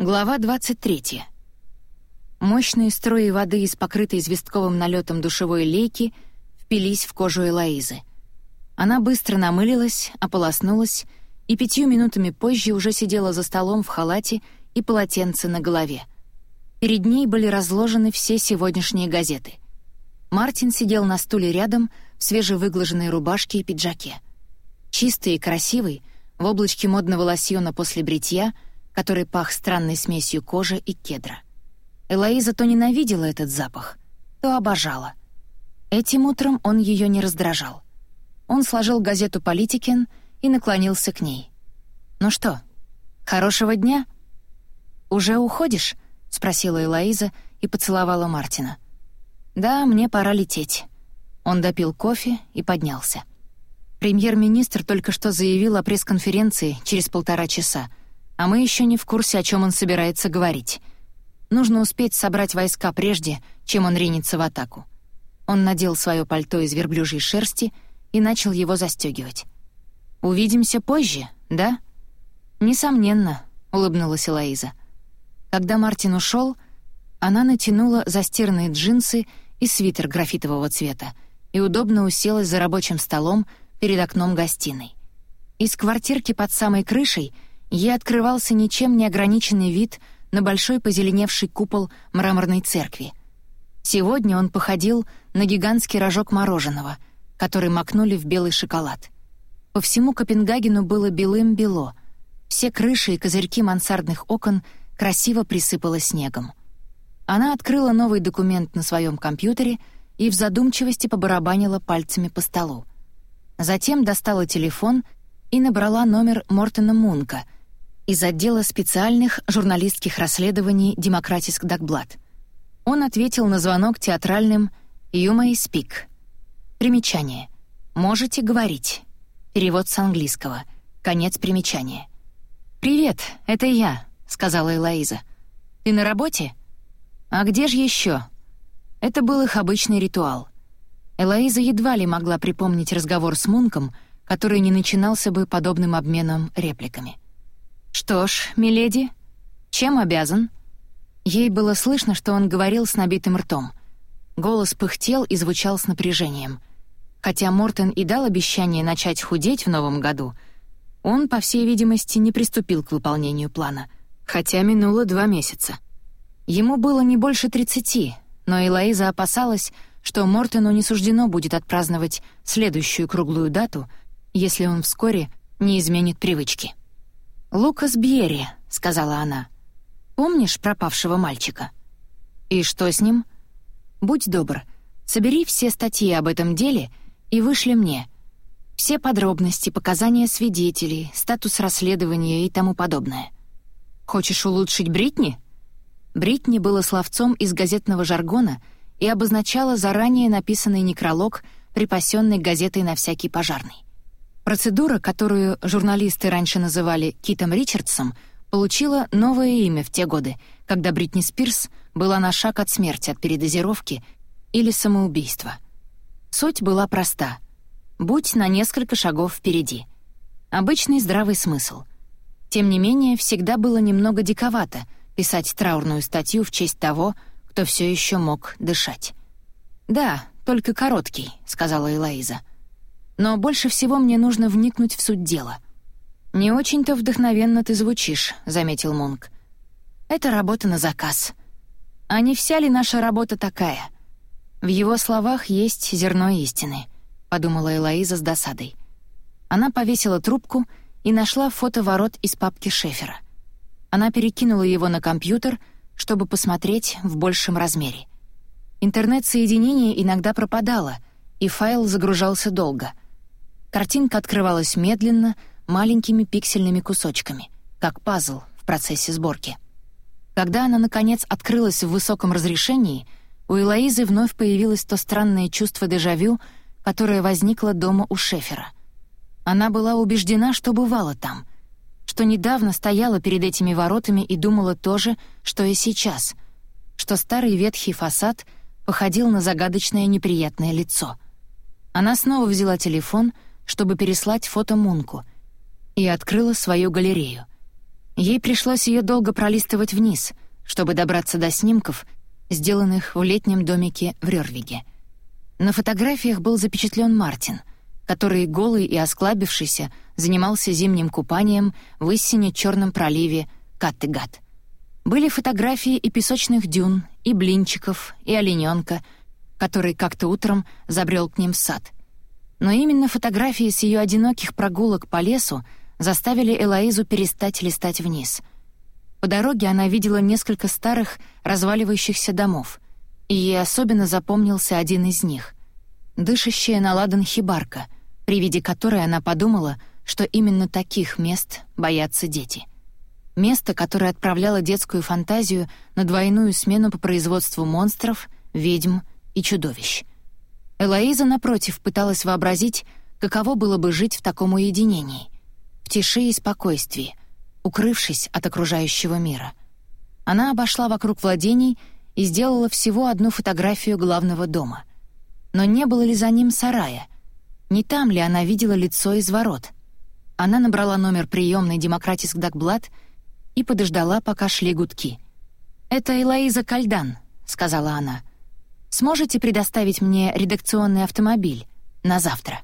Глава 23. Мощные струи воды из покрытой известковым налетом душевой лейки впились в кожу Элоизы. Она быстро намылилась, ополоснулась и пятью минутами позже уже сидела за столом в халате и полотенце на голове. Перед ней были разложены все сегодняшние газеты. Мартин сидел на стуле рядом в свежевыглаженной рубашке и пиджаке. Чистый и красивый, в облачке модного лосьона после бритья — который пах странной смесью кожи и кедра. Элоиза то ненавидела этот запах, то обожала. Этим утром он ее не раздражал. Он сложил газету «Политикен» и наклонился к ней. «Ну что, хорошего дня?» «Уже уходишь?» — спросила Элоиза и поцеловала Мартина. «Да, мне пора лететь». Он допил кофе и поднялся. Премьер-министр только что заявил о пресс-конференции через полтора часа, а мы еще не в курсе, о чем он собирается говорить. Нужно успеть собрать войска прежде, чем он ринется в атаку. Он надел свое пальто из верблюжьей шерсти и начал его застегивать. «Увидимся позже, да?» «Несомненно», — улыбнулась Элоиза. Когда Мартин ушел, она натянула застиранные джинсы и свитер графитового цвета и удобно уселась за рабочим столом перед окном гостиной. Из квартирки под самой крышей — ей открывался ничем не ограниченный вид на большой позеленевший купол мраморной церкви. Сегодня он походил на гигантский рожок мороженого, который макнули в белый шоколад. По всему Копенгагену было белым-бело. Все крыши и козырьки мансардных окон красиво присыпало снегом. Она открыла новый документ на своем компьютере и в задумчивости побарабанила пальцами по столу. Затем достала телефон и набрала номер Мортона Мунка — из отдела специальных журналистских расследований «Демократиск Дагблат». Он ответил на звонок театральным «You may speak». Примечание. «Можете говорить». Перевод с английского. Конец примечания. «Привет, это я», — сказала Элоиза. «Ты на работе?» «А где же еще?» Это был их обычный ритуал. Элоиза едва ли могла припомнить разговор с Мунком, который не начинался бы подобным обменом репликами. «Что ж, миледи, чем обязан?» Ей было слышно, что он говорил с набитым ртом. Голос пыхтел и звучал с напряжением. Хотя Мортон и дал обещание начать худеть в новом году, он, по всей видимости, не приступил к выполнению плана, хотя минуло два месяца. Ему было не больше тридцати, но Элоиза опасалась, что Мортону не суждено будет отпраздновать следующую круглую дату, если он вскоре не изменит привычки. «Лукас Бьерри», — сказала она. «Помнишь пропавшего мальчика?» «И что с ним?» «Будь добр, собери все статьи об этом деле и вышли мне. Все подробности, показания свидетелей, статус расследования и тому подобное». «Хочешь улучшить Бритни?» Бритни было словцом из газетного жаргона и обозначало заранее написанный некролог, припасенный газетой на всякий пожарный. Процедура, которую журналисты раньше называли Китом Ричардсом, получила новое имя в те годы, когда Бритни Спирс была на шаг от смерти от передозировки или самоубийства. Суть была проста. Будь на несколько шагов впереди. Обычный здравый смысл. Тем не менее, всегда было немного диковато писать траурную статью в честь того, кто все еще мог дышать. «Да, только короткий», — сказала Элоиза. Но больше всего мне нужно вникнуть в суть дела. «Не очень-то вдохновенно ты звучишь», — заметил Мунк. «Это работа на заказ. А не вся ли наша работа такая?» «В его словах есть зерно истины», — подумала Элоиза с досадой. Она повесила трубку и нашла фото ворот из папки Шефера. Она перекинула его на компьютер, чтобы посмотреть в большем размере. Интернет-соединение иногда пропадало, и файл загружался долго — Картинка открывалась медленно, маленькими пиксельными кусочками, как пазл в процессе сборки. Когда она, наконец, открылась в высоком разрешении, у Элоизы вновь появилось то странное чувство дежавю, которое возникло дома у Шефера. Она была убеждена, что бывала там, что недавно стояла перед этими воротами и думала то же, что и сейчас, что старый ветхий фасад походил на загадочное неприятное лицо. Она снова взяла телефон — чтобы переслать фото Мунку, и открыла свою галерею. Ей пришлось ее долго пролистывать вниз, чтобы добраться до снимков, сделанных в летнем домике в Рёрвиге. На фотографиях был запечатлен Мартин, который, голый и осклабившийся, занимался зимним купанием в истине черном проливе Каттегат. Были фотографии и песочных дюн, и блинчиков, и олененка, который как-то утром забрел к ним в сад. Но именно фотографии с ее одиноких прогулок по лесу заставили Элоизу перестать листать вниз. По дороге она видела несколько старых, разваливающихся домов, и ей особенно запомнился один из них — дышащая на ладан хибарка, при виде которой она подумала, что именно таких мест боятся дети. Место, которое отправляло детскую фантазию на двойную смену по производству монстров, ведьм и чудовищ. Элоиза, напротив, пыталась вообразить, каково было бы жить в таком уединении — в тиши и спокойствии, укрывшись от окружающего мира. Она обошла вокруг владений и сделала всего одну фотографию главного дома. Но не было ли за ним сарая? Не там ли она видела лицо из ворот? Она набрала номер приемной «Демократиск Дагблат» и подождала, пока шли гудки. «Это Элоиза Кальдан», — сказала она. «Сможете предоставить мне редакционный автомобиль на завтра?»